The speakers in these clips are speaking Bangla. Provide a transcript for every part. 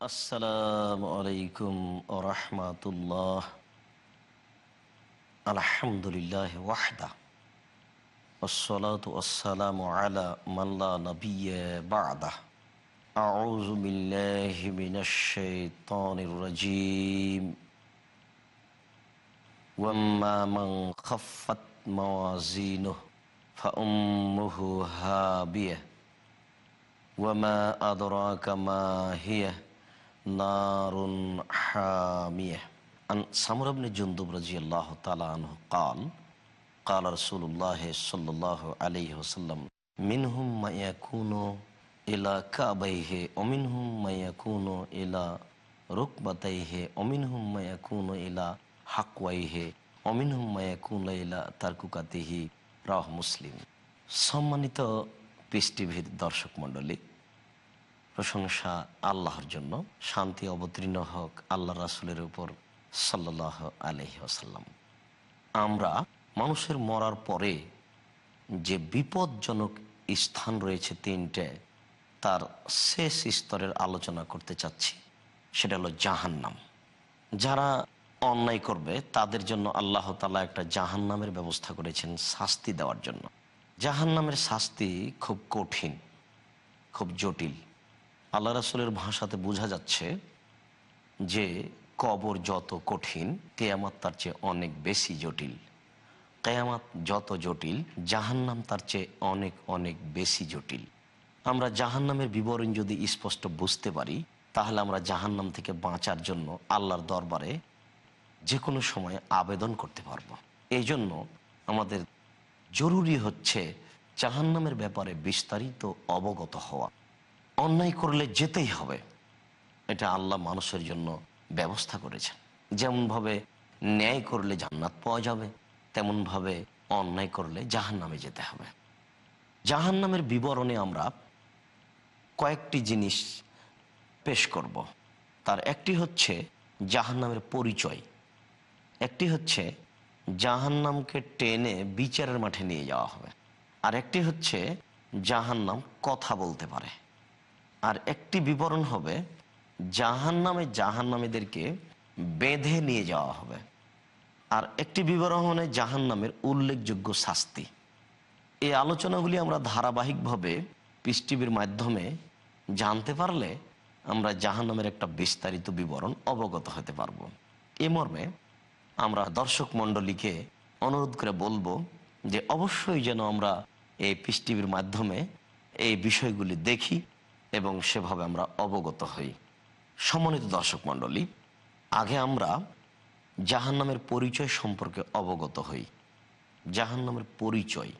আসসালামু আলাইকুম রহমাতুল্লাহ আলহামদুলিল্লাহ ওয়াহদা والصلاة والسلام على من لا نبي بعده أعوذ بالله من الشيطان الرجيم وما من خفت موازينه فأمه هابية وما أدراك ما هي نار حامية عن سمر بن جندب رضي الله تعالى عنه قال قال رسول الله صلى الله عليه وسلم منهم ما يكون إلى كعبيه ومنهم ما يكون إلى ركبتيه ومنهم ما يكون إلى حقويه ومنهم ما يكون إلى ترككته রাহ মুসলিম সম্মানিত পিস টিভির দর্শক মণ্ডলী প্রশংসা আল্লাহর জন্য। শান্তি অবতীর্ণ হোক আল্লাহ রাসুলের উপর সাল্লাহ আলহি আসাল্লাম আমরা মানুষের মরার পরে যে বিপজ্জনক স্থান রয়েছে তিনটে, তার শেষ স্তরের আলোচনা করতে চাচ্ছি। সেটা হলো জাহান্নাম। যারা অন্যায় করবে, তাদের জন্য আল্লাহ তালা একটা জাহান্নামের ব্যবস্থা করেছেন শাস্তি দেওয়ার জন্য। জাহান্নামের শাস্তি খুব কঠিন, খুব জটিল। আল্লাহ রাসুলের ভাষাতে বোঝা যাচ্ছে যে কবর যত কঠিন, কেয়ামাত তার চেয়ে অনেক বেশি জটিল। কেয়ামাত যত জটিল, জাহান্নাম তার চেয়ে অনেক অনেক বেশি জটিল। আমরা জাহান্নামের বিবরণ যদি স্পষ্ট বুঝতে পারি, তাহলে আমরা জাহান্নাম থেকে বাঁচার জন্য আল্লাহর দরবারে যে কোনো সময় আবেদন করতে পারব। এই জন্য আমাদের জরুরি হচ্ছে জাহান্নামের ব্যাপারে বিস্তারিত অবগত হওয়া। অন্যায় করলে যেতেই হবে। এটা আল্লাহ মানুষের জন্য ব্যবস্থা করেছেন। যেমনভাবে ন্যায় করলে জান্নাত পাওয়া যাবে, তেমনভাবে অন্যায় করলে জাহান নামে যেতে হবে। জাহান নামের বিবরণে আমরা কয়েকটি জিনিস পেশ করব। তার একটি হচ্ছে জাহান নামের পরিচয়। একটি হচ্ছে জাহান্নামকে টেনে বিচারের মাঠে নিয়ে যাওয়া হবে। আর একটি হচ্ছে জাহান্নাম কথা বলতে পারে। আর একটি বিবরণ হবে, জাহান্নামে জাহান্নামীদেরকে বেঁধে নিয়ে যাওয়া হবে। আর একটি বিবরণ মানে জাহান্নামের উল্লেখযোগ্য শাস্তি। এই আলোচনাগুলি আমরা ধারাবাহিকভাবে পৃষ্টিবির মাধ্যমে জানতে পারলে আমরা জাহান্নামের একটা বিস্তারিত বিবরণ অবগত হতে পারব। এ মর্মে আমরা দর্শক মণ্ডলীকে অনুরোধ করে বলব যে অবশ্যই যেন আমরা এই পৃষ্টিবির মাধ্যমে এই বিষয়গুলি দেখি এবং সেভাবে আমরা অবগত হই। সম্মানিত দর্শক মণ্ডলী, আগে আমরা জাহান্নামের পরিচয় সম্পর্কে অবগত হই। জাহান্নামের পরিচয়।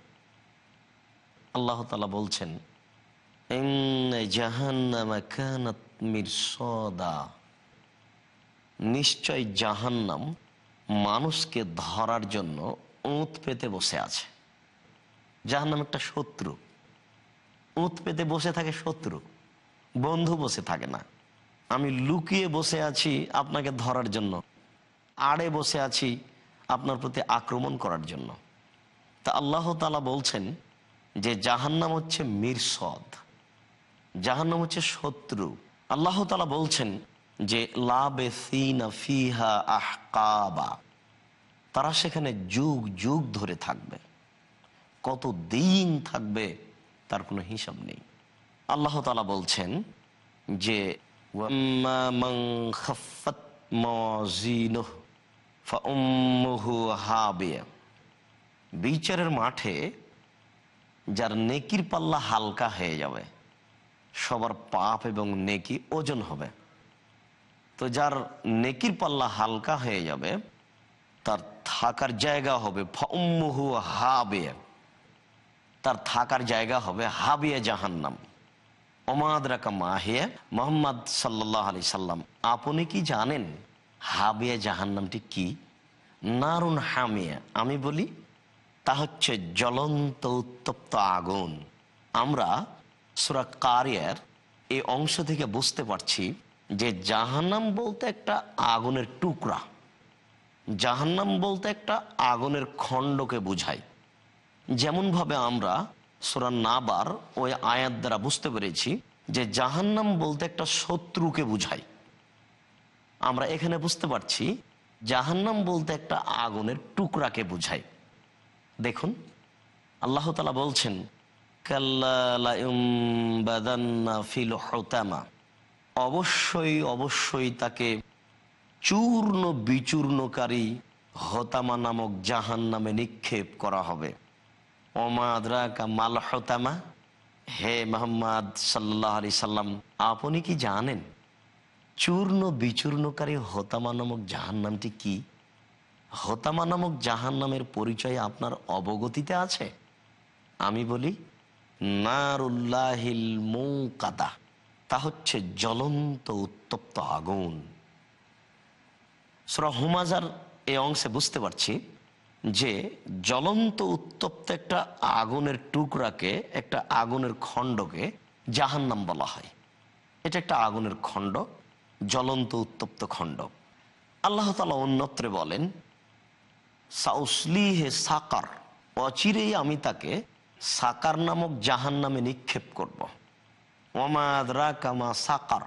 আল্লাহ তালা বলছেন নিশ্চয় জাহান্নাম মানুষকে ধরার জন্য উঁত পেতে বসে আছে। জাহান্নাম একটা শত্রু। উঁত পেতে বসে থাকে শত্রু। বন্ধু বসে থাকে না। আমি লুকিয়ে বসে আছি আপনাকে ধরার জন্য। আড়ে বসে আছি আপনার প্রতি আক্রমণ করার জন্য। তা আল্লাহ তালা বলছেন যে, জাহান্নাম হচ্ছে মিরসদ। জাহান্নাম হচ্ছে শত্রু। আল্লাহ তালা বলছেন যে ফিহা তারা সেখানে যুগ যুগ ধরে থাকবে। কত দিন থাকবে তার কোনো হিসাব নেই। আল্লাহ তালা বলছেন যে বিচারের মাঠে যার নেকির পাল্লা হালকা হয়ে যাবে, সবার পাপ এবং নেকি ওজন হবে। তো যার নেকির পাল্লা হালকা হয়ে যাবে, তার থাকার জায়গা হবে ফম্মহু হাবে তার থাকার জায়গা হবে হাবিয়া জাহান্নাম। সাল্লাম, আপনি কি জানেন হাবিয়া জাহান্নামটি কি? নারুন হামিয়া, আমি বলি তা হচ্ছে জ্বলন্ত উত্তপ্ত আগুন। আমরা সুরা কারিয়ার এই অংশ থেকে বুঝতে পারছি যে জাহান্নাম বলতে একটা আগুনের টুকরা। জাহান্নাম বলতে একটা আগুনের খণ্ডকে বুঝায়। যেমনভাবে আমরা সোরা নাবার ওই আয়াত দ্বারা বুঝতে পেরেছি যে জাহান্নাম বলতে একটা শত্রুকে বুঝায়। আমরা এখানে বুঝতে পারছি জাহান্নাম বলতে একটা আগুনের টুকরাকে বোঝায়। দেখুন, আল্লাহ তালা বলছেন। অবশ্যই অবশ্যই তাকে চূর্ণ বিচূর্ণকারী হতামা নামক জাহান নামে নিক্ষেপ করা হবে। মাল হতামা? হে মোহাম্মদ সাল্লাহ আলি সাল্লাম, আপনি কি জানেন চূর্ণ বিচূর্ণকারী হতামা নামক জাহান নামটি কি? হতামা নামক জাহান নামের পরিচয় আপনার অবগতিতে আছে? আমি বলি, নারুল্লাহিল মৌকাদা তা হচ্ছে জ্বলন্ত উত্তপ্ত আগুন। সুরা হুমাজার এই অংশে বুঝতে পারছি যে জ্বলন্ত উত্তপ্ত একটা আগুনের টুকরাকে, একটা আগুনের খণ্ডকে জাহান্নাম বলা হয়। এটা একটা আগুনের খণ্ড, জ্বলন্ত উত্তপ্ত খণ্ড। আল্লাহ তালা অন্যত্রে বলেন সাউসলি হে সাকার অচিরেই আমি তাকে সাকার নামক জাহান নামে নিক্ষেপ করব। ওমাদরা কামা সাকার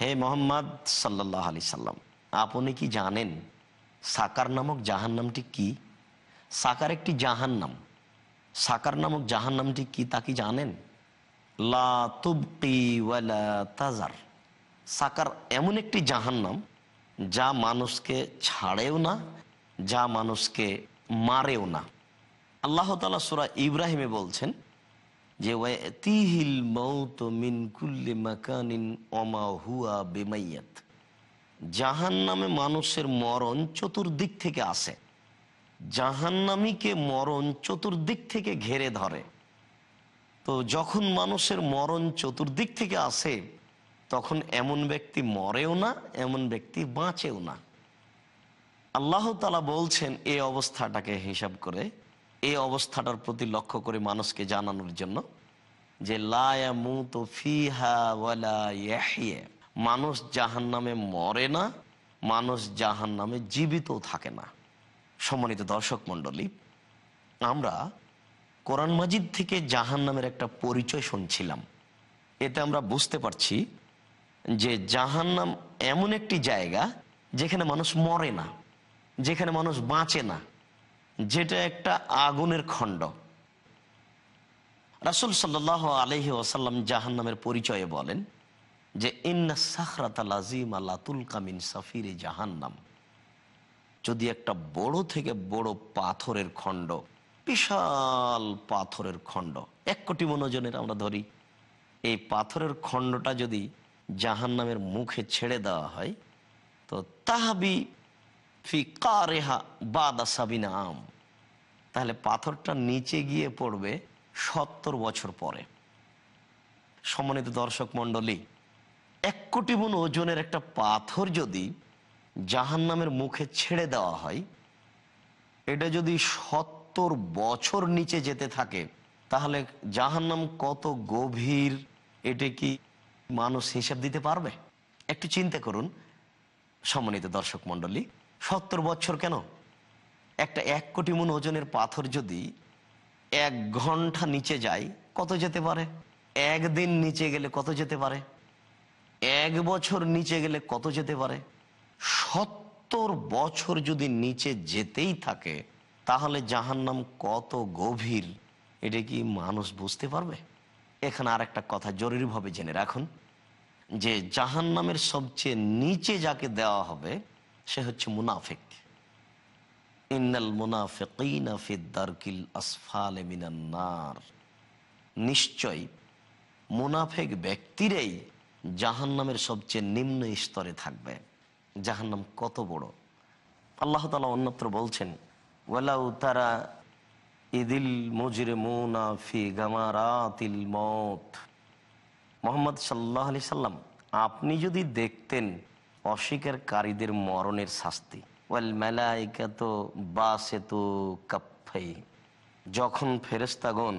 হে মোহাম্মদ সাল্লাহ আলি সাল্লাম, আপনি কি জানেন সাকার নামক জাহান নামটি কি? সাকার একটি জাহান নাম সাকার নামক জাহান নামটি কি তা কি জানেন? তাজার। সাকার এমন একটি জাহান্নাম যা মানুষকে ছাড়েও না, যা মানুষকে মারেও না। আল্লাহ তালা সুরা ইব্রাহিমে বলছেন যে তিহিল মৌত মিন কুল্লি মাকানিন ওমা হুয়া বেমাইয়াত জাহান নামে মানুষের মরণ চতুর্দিক থেকে আসে। জাহান্নামীকে মরণ চতুর্দিক থেকে ঘেরে ধরে। তো যখন মানুষের মরণ চতুর্দিক থেকে আসে, তখন এমন ব্যক্তি মরেও না, এমন ব্যক্তি বাঁচেও না। আল্লাহ তালা বলছেন এই অবস্থাটাকে হিসাব করে এই অবস্থাটার প্রতি লক্ষ্য করে মানুষকে জানানোর জন্য যে লায়ামুত ফিহা ওয়ালা ইয়াহিয়া মানুষ জাহান নামে মরে না, মানুষ জাহান নামে জীবিত থাকে না। সম্মানিত দর্শক মণ্ডলী, আমরা কোরআন মাজিদ থেকে জাহান নামের একটা পরিচয় শুনছিলাম। এতে আমরা বুঝতে পারছি যে জাহান নাম এমন একটি জায়গা যেখানে মানুষ মরে না, যেখানে মানুষ বাঁচে না, যেটা একটা আগুনের খণ্ড। রাসুল সাল্লাহ আলহি ওসাল্লাম জাহান নামের পরিচয়ে বলেন যে, ইন্না সাখরাতাল আজিম আল্লাতুল কামিন সাফিরে জাহান্নাম। যদি একটা বড় থেকে বড় পাথরের খণ্ড, বিশাল পাথরের খণ্ড, এক কোটি মনোজনের আমরা ধরি, এই পাথরের খণ্ডটা যদি জাহান নামের মুখে ছেড়ে দেওয়া হয়, তো তাহাবি ফি কারেহা বাদা সাবিনা আম। তাহলে পাথরটা নিচে গিয়ে পড়বে সত্তর বছর পরে। সম্মানিত দর্শক মণ্ডলী এক কোটি মন ওজনের একটা পাথর যদি জাহান নামের মুখে ছেড়ে দেওয়া হয়, এটা যদি সত্তর বছর নিচে যেতে থাকে, তাহলে জাহান্নাম কত গভীর, এটা কি মানুষ হিসাব দিতে পারবে? একটু চিন্তা করুন, সম্মানিত দর্শক মণ্ডলী, সত্তর বছর কেন? একটা এক কোটি মন ওজনের পাথর যদি এক ঘণ্টা নিচে যায়, কত যেতে পারে? একদিন নিচে গেলে কত যেতে পারে? এক বছর নিচে গেলে কত যেতে পারে? সত্তর বছর যদি নিচে যেতেই থাকে, তাহলে জাহান্নাম কত গভীর, এটা কি মানুষ বুঝতে পারবে? এখানে আর একটা কথা জরুরিভাবে জেনে রাখুন, যে জাহান্নামের সবচেয়ে নিচে যাকে দেওয়া হবে, সে হচ্ছে মুনাফিক। ইন্নাল ফিদ্দারকিল আসফালে নিশ্চয় মুনাফেক ব্যক্তিরাই জাহান্নামের সবচেয়ে নিম্ন স্তরে থাকবে। জাহান্নাম কত বড়? আল্লাহ তালা অন্যত্র বলছেন, ওয়ালাউ তারা ইদিল মুজরে মুনা ফি গামারাতিল মত মোহাম্মদ সাল্লাহ আলি সাল্লাম, আপনি যদি দেখতেন অস্বীকারীদের মরণের শাস্তি। ওয়াল মেলাইকাত বাসেতু কাফাই যখন ফেরেস্তাগণ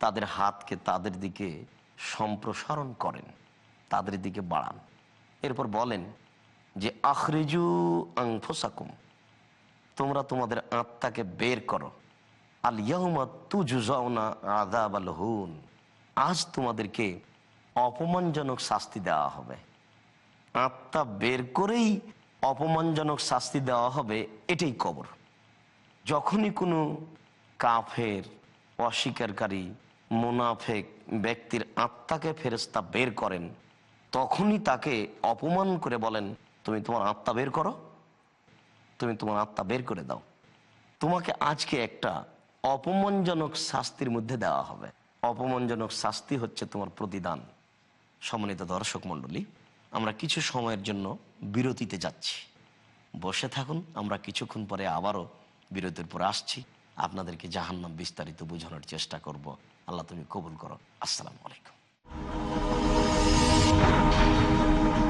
তাদের হাতকে তাদের দিকে সম্প্রসারণ করেন। তাদের দিকে বাড়ান। এরপর বলেন যে, আখরিজু আংফোসাকুম তোমরা তোমাদের আত্মাকে বের করো। আল ইয়াহুমা তু জুজাউনা আদাব আল হুন, আজ তোমাদেরকে অপমানজনক শাস্তি দেওয়া হবে। আত্মা বের করেই অপমানজনক শাস্তি দেওয়া হবে, এটাই কবর। যখনই কোনো কাফের, অস্বীকারী, মুনাফেক ব্যক্তির আত্মাকে ফেরেস্তা বের করেন তখনই তাকে অপমান করে বলেন, তুমি তোমার আত্মা বের করো। তুমি তোমার আত্মা বের করে দাও। তোমাকে আজকে একটা অপমানজনক শাস্তির মধ্যে দেওয়া হবে। অপমানজনক শাস্তি হচ্ছে তোমার প্রতিদান। সম্মানিত দর্শক মণ্ডলী, আমরা কিছু সময়ের জন্য বিরতিতে যাচ্ছি। বসে থাকুন, আমরা কিছুক্ষণ পরে আবারও বিরতির পর আসছি। আপনাদেরকে জাহান্নাম বিস্তারিত বোঝানোর চেষ্টা করব। আল্লাহ তুমি কবুল করো। আসসালামু আলাইকুম। ハハハハ!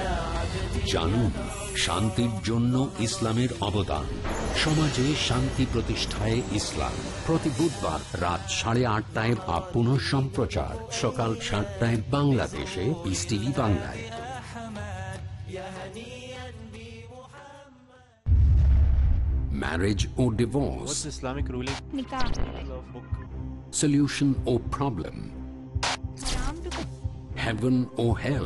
জানুন শান্তির জন্য ইসলামের অবদান। সমাজে শান্তি প্রতিষ্ঠায় ইসলাম। প্রতি বুধবার রাত সাড়ে আটটায় বা পুনঃ সম্প্রচার। সকাল সাতটায় বাংলাদেশে পিস টিভি বাংলায়। Marriage or divorce, What's Islamic ruling? nikah. Solution or problem, नाम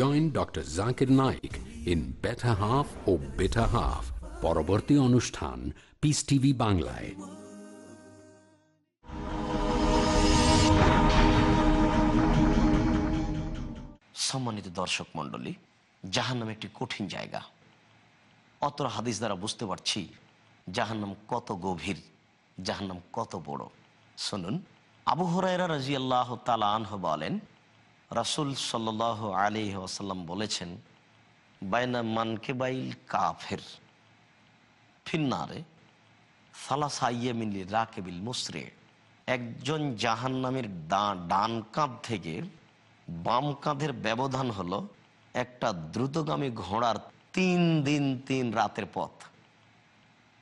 Join Dr. Zakir Naik in Better Half or Bitter Half. পরবর্তী অনুষ্ঠান পিস টিভি বাংলায় সম্মানিত দর্শক মণ্ডলী, জাহান্নাম একটি কঠিন জায়গা অতর হাদিস দ্বারা বুঝতে পারছি জাহান্নাম কত গভীর, জাহান্নাম কত বড় শুনুন, আবু হরাইরা রাজি আল্লাহ তালাহ বলেন রাসুল সাল্ল আলী ওসাল্লাম বলেছেন, বাইনা মানকে বাইল কাফের ফিন্নারে সালাসাইয়ে মিলি রাকেবিল মুসরে। একজন জাহান্নামের দা- ডান কাঁধ থেকে বাম কাঁধের ব্যবধান হলো একটা দ্রুতগামী ঘোড়ার তিন দিন তিন রাতের পথ।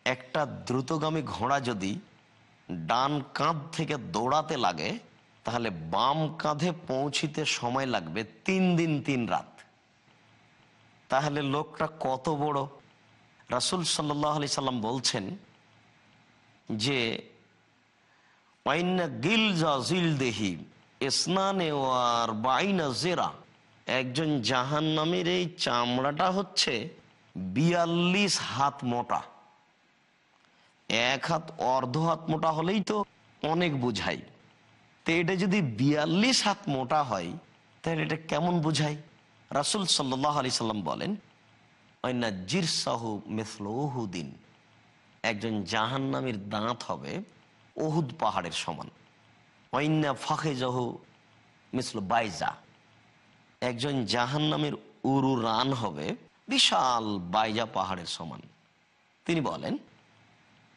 একটা দ্রুতগামী ঘোড়া যদি ডান কাঁধ থেকে দৌড়াতে লাগে তাহলে বাম কাঁধে পৌঁছিতে সময় লাগবে তিন দিন, তিন রাত। তাহলে লোকটা কত বড়? রাসুল সাল্লাহ আলি সাল্লাম বলছেন যে দেহি স্নানে ওয়ার বাইনা জেরা। একজন জাহান নামের এই চামড়াটা হচ্ছে বিয়াল্লিশ হাত মোটা। এক হাত অর্ধ হাত মোটা হলেই তো অনেক বুঝাই তো এটা যদি বিয়াল্লিশ হাত মোটা হয়, তাহলে এটা কেমন বুঝায়? রাসুল সাল্লাহ সাল্লাম বলেন, অন্যা জিরসাহ মেসলৌহুদ্দিন একজন জাহান্নামীর দাঁত হবে ওহুদ পাহাড়ের সমান। অন্যা ফাঁকে জহ মিসল বাইজা। একজন জাহান্নামের উরু রান হবে বিশাল বাইজা পাহাড়ের সমান। তিনি বলেন,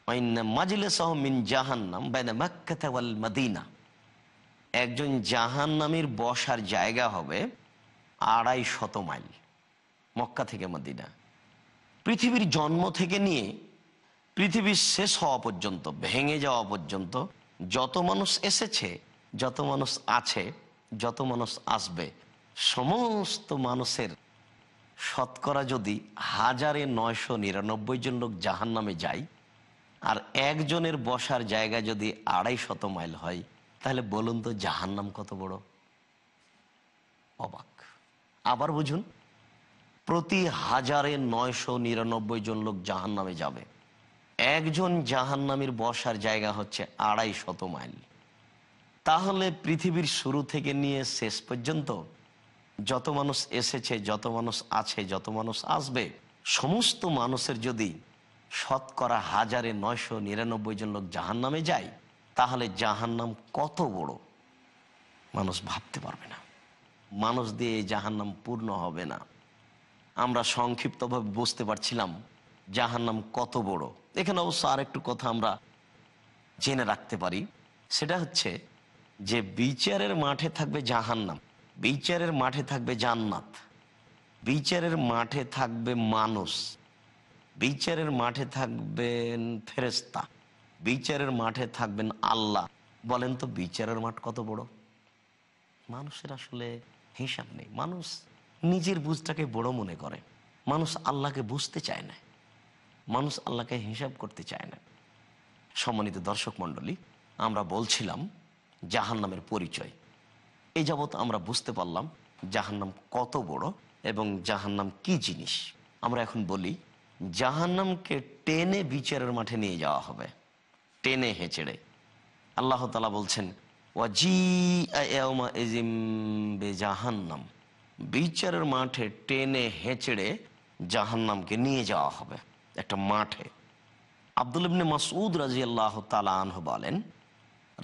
অন্যা মাজলে সহ মিন জাহান্নাম মাক্কাতা ওয়াল মদিনা। একজন জাহান্নামীর বসার জায়গা হবে আড়াই শত মাইল, মক্কা থেকে মদিনা। পৃথিবীর জন্ম থেকে নিয়ে পৃথিবীর শেষ হওয়া পর্যন্ত, ভেঙে যাওয়া পর্যন্ত যত মানুষ এসেছে, যত মানুষ আছে, যত মানুষ আসবে, সমস্ত মানুষের শতকরা যদি হাজারে নয়শো নিরানব্বই জন লোক জাহান নামে যায়, আর একজনের বসার জায়গা যদি আড়াই শত মাইল হয় তাহলে বলুন তো জাহান্নাম কত বড়? অবাক। আবার বুঝুন, প্রতি হাজারে নয়শো নিরানব্বই জন লোক জাহান নামে যাবে। একজন জাহান্নামীর বসার জায়গা হচ্ছে আড়াই শত মাইল। তাহলে পৃথিবীর শুরু থেকে নিয়ে শেষ পর্যন্ত যত মানুষ এসেছে, যত মানুষ আছে, যত মানুষ আসবে, সমস্ত মানুষের যদি শতকরা হাজারে নয়শো নিরানব্বই জন লোক জাহান নামে যায় তাহলে জাহান্নাম কত বড়? মানুষ ভাবতে পারবে না। মানুষ দিয়ে জাহান্নাম পূর্ণ হবে না। আমরা সংক্ষিপ্তভাবে বুঝতে পারছিলাম জাহান্নাম কত বড়। এখানে অবশ্য আরেকটু কথা আমরা জেনে রাখতে পারি। সেটা হচ্ছে যে বিচারের মাঠে থাকবে জাহান্নাম, বিচারের মাঠে থাকবে জান্নাত, বিচারের মাঠে থাকবে মানুষ, বিচারের মাঠে থাকবেন ফেরেস্তা বিচারের মাঠে থাকবেন আল্লাহ। বলেন তো, বিচারের মাঠ কত বড়? মানুষের আসলে হিসাব নেই। মানুষ নিজের বুঝটাকে বড় মনে করে। মানুষ আল্লাহকে বুঝতে চায় না। মানুষ আল্লাহকে হিসাব করতে চায় না। সম্মানিত দর্শক মণ্ডলী, আমরা বলছিলাম জাহান্নামের পরিচয়। এই যাবৎ আমরা বুঝতে পারলাম জাহান্নাম কত বড় এবং জাহান্নাম কি জিনিস। আমরা এখন বলি, জাহান্নামকে টেনে বিচারের মাঠে নিয়ে যাওয়া হবে। টেনে হেঁচড়ে। আল্লাহ তালা বলছেন জাহান্নাম বিচারের মাঠে টেনে হেঁচড়ে জাহান্নামকে নিয়ে যাওয়া হবে, একটা মাঠে। আব্দুল ইবনে মাসউদ রাজি আল্লাহ তালাহ বলেন,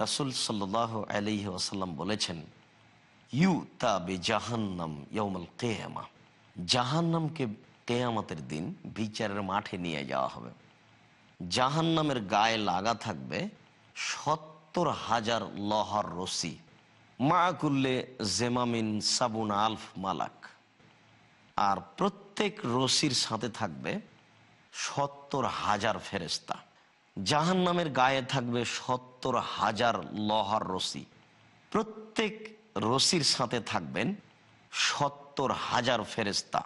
রাসুল সাল্লাহ আলহি আসাল্লাম বলেছেন ইউ তাবে জাহান্নাম ইয়মল কেয়ামা। জাহান্নামকে কেয়ামতের দিন বিচারের মাঠে নিয়ে যাওয়া হবে। জাহান্নামের গায়ে লাগা থাকবে সত্তর হাজার লহার রশি। মাকুল্লে জেমামিন সাবুন আলফ মালাক। আর প্রত্যেক রশির সাথে থাকবে সত্তর হাজার ফেরেস্তা জাহান নামের গায়ে থাকবে সত্তর হাজার লহার রশি। প্রত্যেক রশির সাথে থাকবেন সত্তর হাজার ফেরেস্তা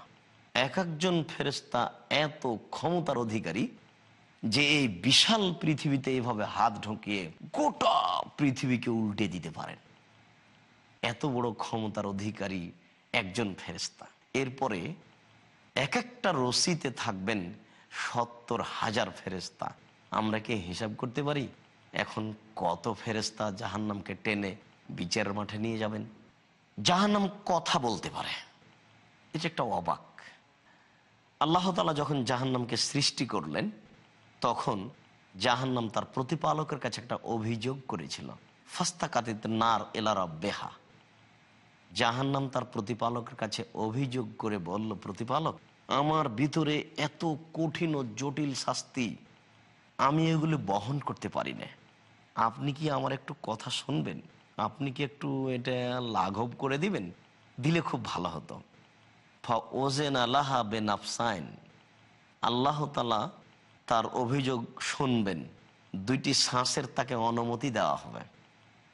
এক একজন ফেরেস্তা এত ক্ষমতার অধিকারী যে এই বিশাল পৃথিবীতে এইভাবে হাত ঢুকিয়ে গোটা পৃথিবীকে উল্টে দিতে পারেন। এত বড় ক্ষমতার অধিকারী একজন ফেরেস্তা এরপরে এক একটা রশিতে থাকবেন সত্তর হাজার ফেরেস্তা আমরা কি হিসাব করতে পারি? এখন কত ফেরেস্তা জাহান্নামকে টেনে বিচারের মাঠে নিয়ে যাবেন? জাহান্নাম কথা বলতে পারে। এটা একটা অবাক। আল্লাহ তালা যখন জাহান্নামকে সৃষ্টি করলেন তখন জাহান্নাম তার প্রতিপালকের কাছে একটা অভিযোগ করেছিল। ফাস্তা কাতিত নার এলারা বেহা জাহান্নাম তার প্রতিপালকের কাছে অভিযোগ করে বলল, প্রতিপালক, আমার ভিতরে এত কঠিন ও জটিল শাস্তি আমি এগুলি বহন করতে পারি না। আপনি কি আমার একটু কথা শুনবেন? আপনি কি একটু এটা লাঘব করে দিবেন? দিলে খুব ভালো হতো। ফা ওজেন আল্লাহা বেন আফসাইন আল্লাহ তালা তার অভিযোগ শুনবেন। দুইটি শ্বাসের তাকে অনুমতি দেওয়া হবে।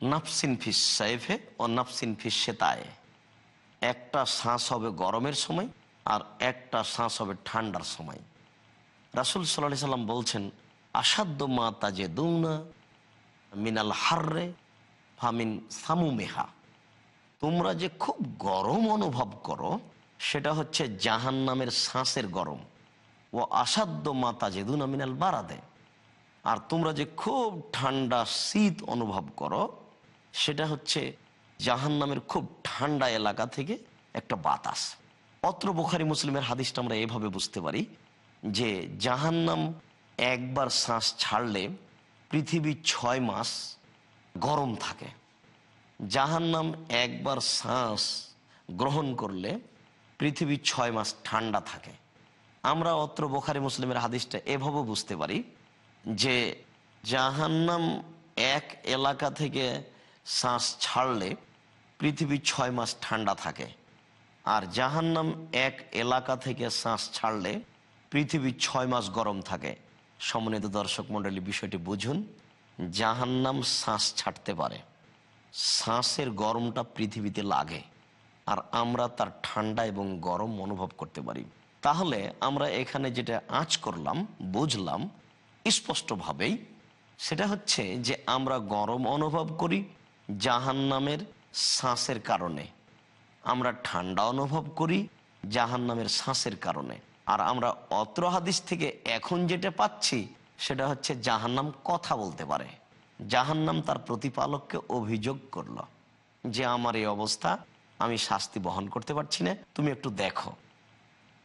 নাফসিন ফিস সাইফে ও নাফসিন ফিস সেতায়। একটা শ্বাস হবে গরমের সময় আর একটা শ্বাস হবে ঠান্ডার সময়। রাসুল সাল্লাহ সাল্লাম বলছেন আসাধ্য মা তাজে দুনা মিনাল হাররে ফামিন সামুমেহা। তোমরা যে খুব গরম অনুভব করো, সেটা হচ্ছে জাহান নামের শ্বাসের গরম। ও আসাধ্য মাতা যেদুন মিনাল বারাদে। আর তোমরা যে খুব ঠান্ডা শীত অনুভব করো, সেটা হচ্ছে জাহান নামের খুব ঠান্ডা এলাকা থেকে একটা বাতাস। অত্র বোখারি মুসলিমের হাদিসটা আমরা এভাবে বুঝতে পারি যে জাহান্নাম একবার শ্বাস ছাড়লে পৃথিবী ছয় মাস গরম থাকে। জাহান্নাম একবার শ্বাস গ্রহণ করলে পৃথিবী ছয় মাস ঠান্ডা থাকে। আমরা অত্র বোখারি মুসলিমের হাদিসটা এভাবে বুঝতে পারি যে জাহান্নাম এক এলাকা থেকে শ্বাস ছাড়লে পৃথিবী ছয় মাস ঠান্ডা থাকে। আর জাহান্নাম এক এলাকা থেকে শ্বাস ছাড়লে পৃথিবী ছয় মাস গরম থাকে। সমন্বিত দর্শক মণ্ডলী, বিষয়টি বুঝুন, জাহান্নাম শ্বাস ছাড়তে পারে। শ্বাসের গরমটা পৃথিবীতে লাগে, আর আমরা তার ঠান্ডা এবং গরম অনুভব করতে পারি। তাহলে আমরা এখানে যেটা আঁচ করলাম, বুঝলাম, স্পষ্টভাবেই সেটা হচ্ছে যে আমরা গরম অনুভব করি জাহান নামের শ্বাসের কারণে। আমরা ঠান্ডা অনুভব করি জাহান নামের শ্বাসের কারণে। আর আমরা অত্র হাদিস থেকে এখন যেটা পাচ্ছি সেটা হচ্ছে জাহান্নাম কথা বলতে পারে। জাহান্নাম তার প্রতিপালককে অভিযোগ করল যে, আমার এই অবস্থা, আমি শাস্তি বহন করতে পারছি না, তুমি একটু দেখো।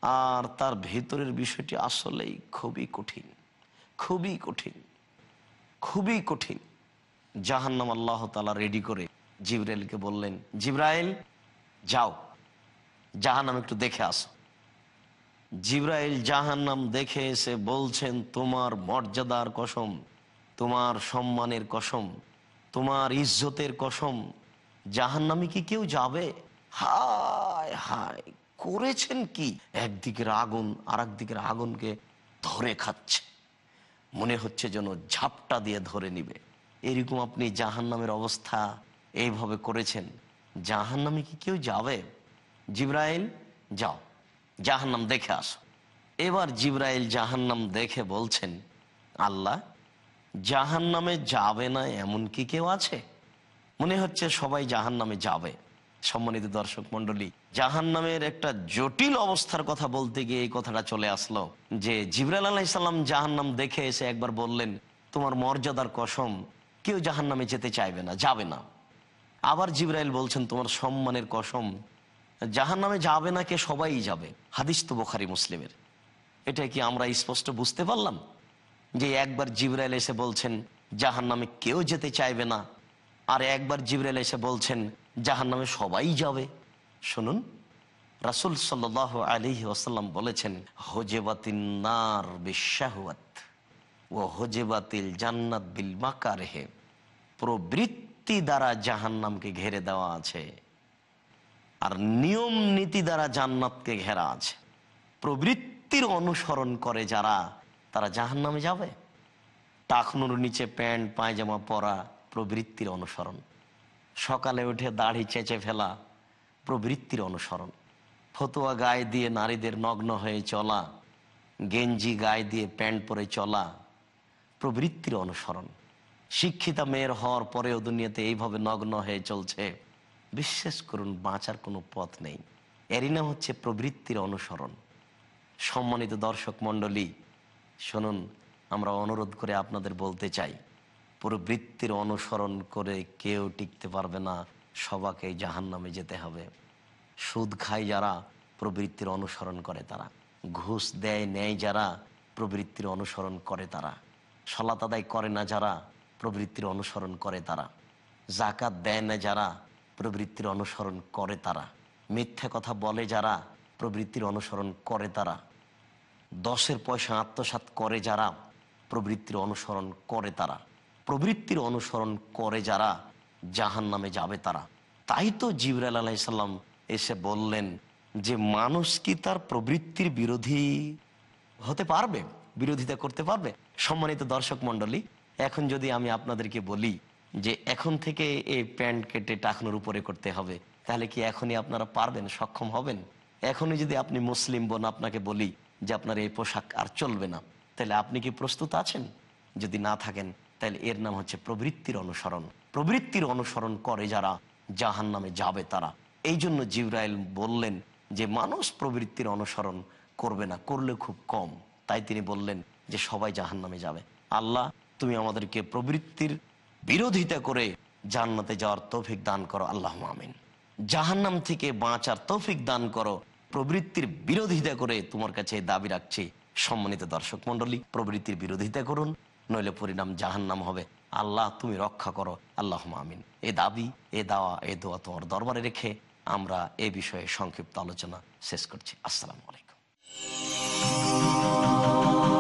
আর তার ভেতরের বিষয়টি আসলেই খুবই কঠিন খুবই কঠিন খুবই কঠিন। জাহান্নাম আল্লাহ তালা রেডি করে জিব্রাইলকে বললেন, জিব্রাইল, যাও। জাহান্নাম একটু দেখে আসো। জিব্রাইল জাহান্নাম দেখে এসে বলছেন, তোমার মর্যাদার কসম, তোমার সম্মানের কসম, তোমার ইজ্জতের কসম, জাহান্নামে কি কেউ যাবে? হায় হায় করেছেন কি? একদিকের আগুন আর একদিকের আগুনকে ধরে খাচ্ছে। মনে হচ্ছে যেন ঝাপটা দিয়ে ধরে নিবে। এরকম আপনি জাহান্নামের অবস্থা এইভাবে করেছেন। জাহান্নামে কি কেউ যাবে? জিব্রাইল, যাও। জাহান্নাম দেখে আসো। এবার জিব্রাইল জাহান্নাম দেখে বলছেন, আল্লাহ, জাহান্নামে যাবে না এমন কি কেউ আছে? মনে হচ্ছে সবাই জাহান্নামে যাবে। সম্মানিত দর্শক মন্ডলী জাহান্নামের একটা জটিল অবস্থার কথা বলতে গিয়ে এই কথাটা চলে আসলো যে জিবরাল আলাহিসাল্লাম জাহান্নাম দেখে এসে একবার বললেন, তোমার মর্যাদার কসম, কেউ জাহান্নামে যেতে চাইবে না, যাবে না। আবার জিব্রাইল বলছেন, তোমার সম্মানের কসম জাহান নামে যাবে না কে, সবাই যাবে। হাদিস তো বোখারি, মুসলিমের। এটা কি আমরা স্পষ্ট বুঝতে পারলাম যে একবার জিব্রাইল এসে বলছেন জাহান নামে কেউ যেতে চাইবে না? আর একবার জিব্রাইল এসে বলছেন জাহান নামে সবাই যাবে। শুনুন, রাসুল সাল আলী ওসাল্লাম বলেছেন, হোজেবাতিন নার বিশ্বাহুয়াত ও হোজেবাতিল জান্নাত বিল মাকারেহে প্রবৃত্তি দ্বারা জাহান্নামকে ঘেরে দেওয়া আছে, আর নিয়ম নীতি দ্বারা জান্নাতকে ঘেরা আছে। প্রবৃত্তির অনুসরণ করে যারা, তারা জাহান্নামে যাবে। টাকনুর নিচে প্যান্ট, পায়জামা পরা প্রবৃত্তির অনুসরণ। সকালে উঠে দাড়ি চেঁচে ফেলা প্রবৃত্তির অনুসরণ। ফতুয়া গায়ে দিয়ে নারীদের নগ্ন হয়ে চলা, গেঞ্জি গায়ে দিয়ে প্যান্ট পরে চলা প্রবৃত্তির অনুসরণ। শিক্ষিতা মেয়ের হওয়ার পরেও দুনিয়াতে এইভাবে নগ্ন হয়ে চলছে। বিশ্বাস করুন, বাঁচার কোনো পথ নেই। এরই নাম হচ্ছে প্রবৃত্তির অনুসরণ। সম্মানিত দর্শক মণ্ডলী, শুনুন, আমরা অনুরোধ করে আপনাদের বলতে চাই প্রবৃত্তির অনুসরণ করে কেউ টিকতে পারবে না, সবাকে জাহান নামে যেতে হবে। সুদ খায় যারা, প্রবৃত্তির অনুসরণ করে তারা। ঘুষ দেয়, নেয় যারা, প্রবৃত্তির অনুসরণ করে তারা। সলাত আদায় করে না যারা, প্রবৃত্তির অনুসরণ করে তারা। জাকাত দেয় না যারা, প্রবৃত্তির অনুসরণ করে তারা। মিথ্যে কথা বলে যারা, প্রবৃত্তির অনুসরণ করে তারা। দশের পয়সা আত্মসাৎ করে যারা, প্রবৃত্তির অনুসরণ করে তারা। প্রবৃত্তির অনুসরণ করে যারা জাহান নামে যাবে তারা। তাই তো জিবরাল আলাইসাল্লাম এসে বললেন যে, মানুষ কি তার প্রবৃত্তির বিরোধী হতে পারবে? বিরোধিতা করতে পারবে? সম্মানিত দর্শক মন্ডলী এখন যদি আমি আপনাদেরকে বলি যে, এখন থেকে এই প্যান্ট কেটে টাকনোর উপরে করতে হবে, তাহলে কি এখনই আপনারা পারবেন, সক্ষম হবেন? এখনই যদি আপনি মুসলিম বোন আপনাকে বলি যে, আপনার এই পোশাক আর চলবে না, তাহলে আপনি কি প্রস্তুত আছেন? যদি না থাকেন তাহলে এর নাম হচ্ছে প্রবৃত্তির অনুসরণ। প্রবৃত্তির অনুসরণ করে যারা জাহান নামে যাবে তারা। এই জন্য জিব্রাইল বললেন যে, মানুষ প্রবৃত্তির অনুসরণ করবে না, করলে খুব কম। তাই তিনি বললেন যে, সবাই জাহান নামে যাবে। আল্লাহ, তুমি আমাদেরকে প্রবৃত্তির বিরোধিতা করে জান্নাতে যাওয়ার তৌফিক দান করো। আল্লাহ আমিন। জাহান্নাম থেকে বাঁচার তৌফিক দান করো। প্রবৃত্তির বিরোধিতা করে তোমার কাছে দাবি রাখছি সম্মানিত দর্শক মন্ডলী প্রবৃত্তির বিরোধিতা করুন। নইলে পরিণাম জাহান্নাম হবে। আল্লাহ, তুমি রক্ষা করো। আল্লাহ আমিন। এ দাবি, এ দাওয়া, এ দোয়া তোমার দরবারে রেখে আমরা এ বিষয়ে সংক্ষিপ্ত আলোচনা শেষ করছি। আসসালামু আলাইকুম।